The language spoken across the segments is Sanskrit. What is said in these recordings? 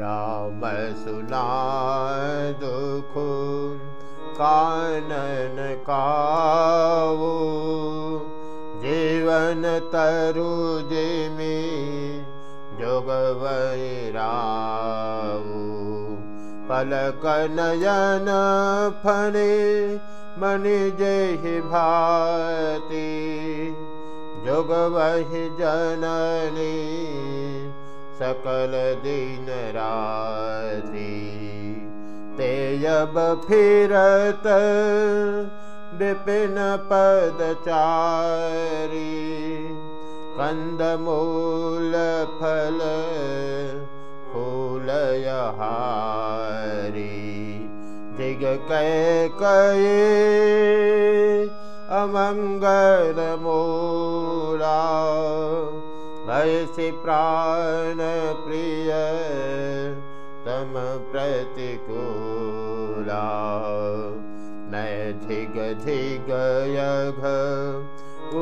राम सुना दुख कानन कावो। जीवन तरु जिमि जोगवैरावो पलक नयन फणे मणि जहि भाति जोगवहि जननी सकल दिन राति। तेयब फिरत विपिन पदचारी कन्दमूल फल दिग कै कये अमङ्गल मोरा भयसि प्राण प्रिय तम प्रतिकूला। धिग यघ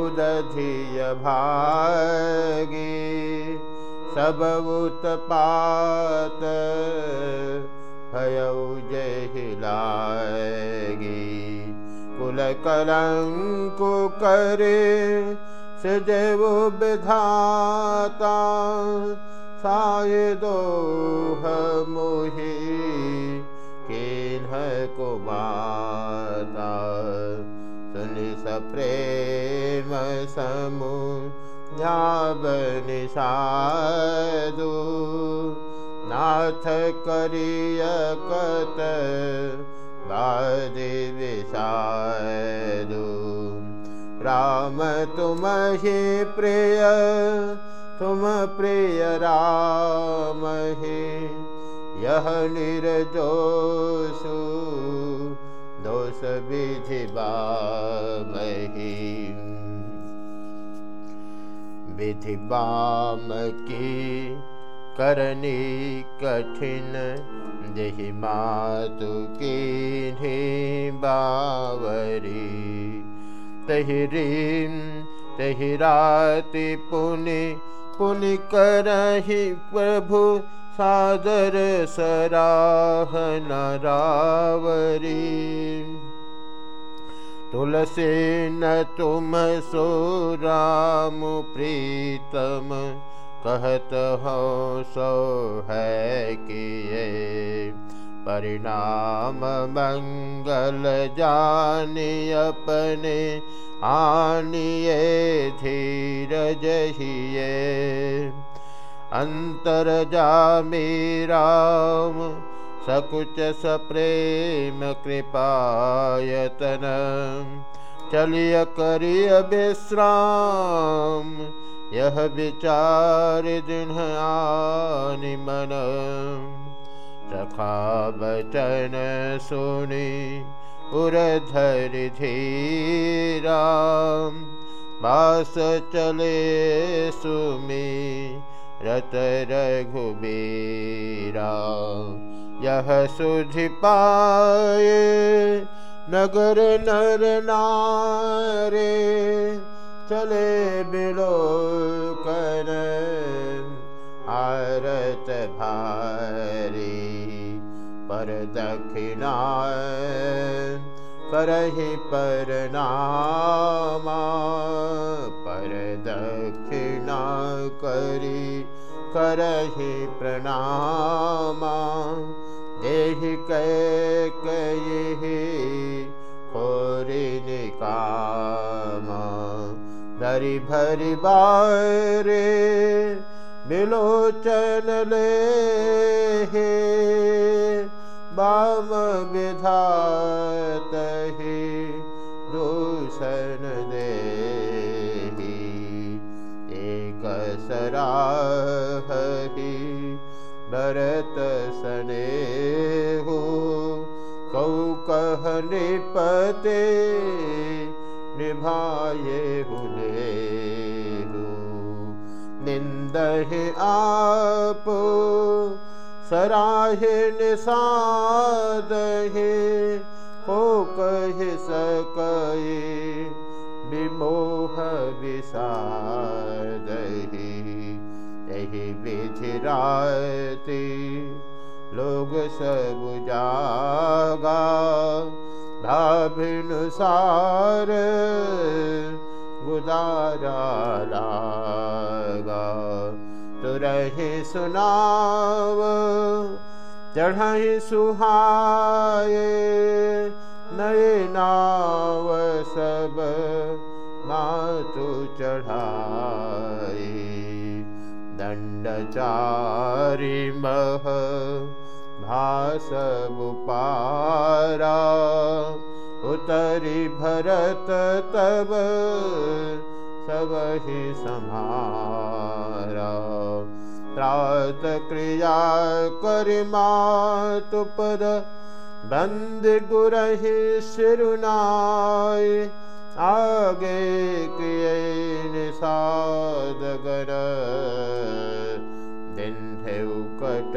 उदधिय भागी। सब उत्पात भयौ जहिलागी कुल कलंकु करे साय दोह मोहि केन्ह कुमाता सुनि सप्रेम समु निषादु नाथ करिय कत बादि विषादु राम तुम ही प्रिय तुम प्रिय राम हे। यह निर्जोषु दोष विधि विधि बाम की करनी कठिन देहि मातु की बावरी तहिरीम, तहिराति पुनि पुनि करहि प्रभु, सादर सराह नरावरी। तुलसी न तुम सो राम प्रीतम, कहत हो सो है किए। परिणाम मंगल जानी अपने आनिए धीरज हिए अंतर जामी राम, सकुच सप्रेम कृपायतन। चलिय करिय विश्राम, यह विचार दृढ़ आनि मन। सखा बचन सुनी उरधर धीरा बास चले सुमी रत रघुबीरा यह सुधि पाए नगर नर नारे चले बिलो कर पर दक्षिणा पर नामा पर दक्षिणा करी करहि प्रणामा देहि कै कहि खोरि निकामा धरि भरि बारे बिलोचन ले हे। बाम विधात ही दूषण दे एक सराही भरत सने हो कौ कह निपते हुने निंदहि आप सराहे निषादहे हो कह सकए विमोह विषादहि ही बिझिराती लोग सब जागा भाभिनुसार गुदारा लागा तुरहि सुनाव चढ़हि सुहाए नए नाव सब मातु चढ़ाई दंडचारी मह भास पारा उतरी भरत तब सब ही समारा त्रात क्रिया कर मातु पद बंद गुरहि सिरुनाय आगे दिन कट